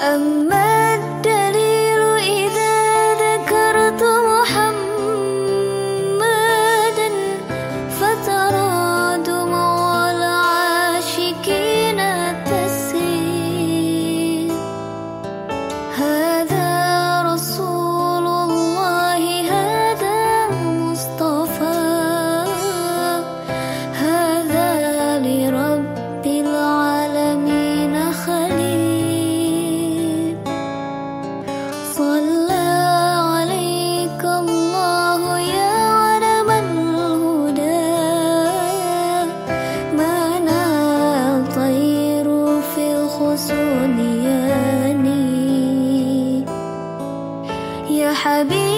Amen. حبيبي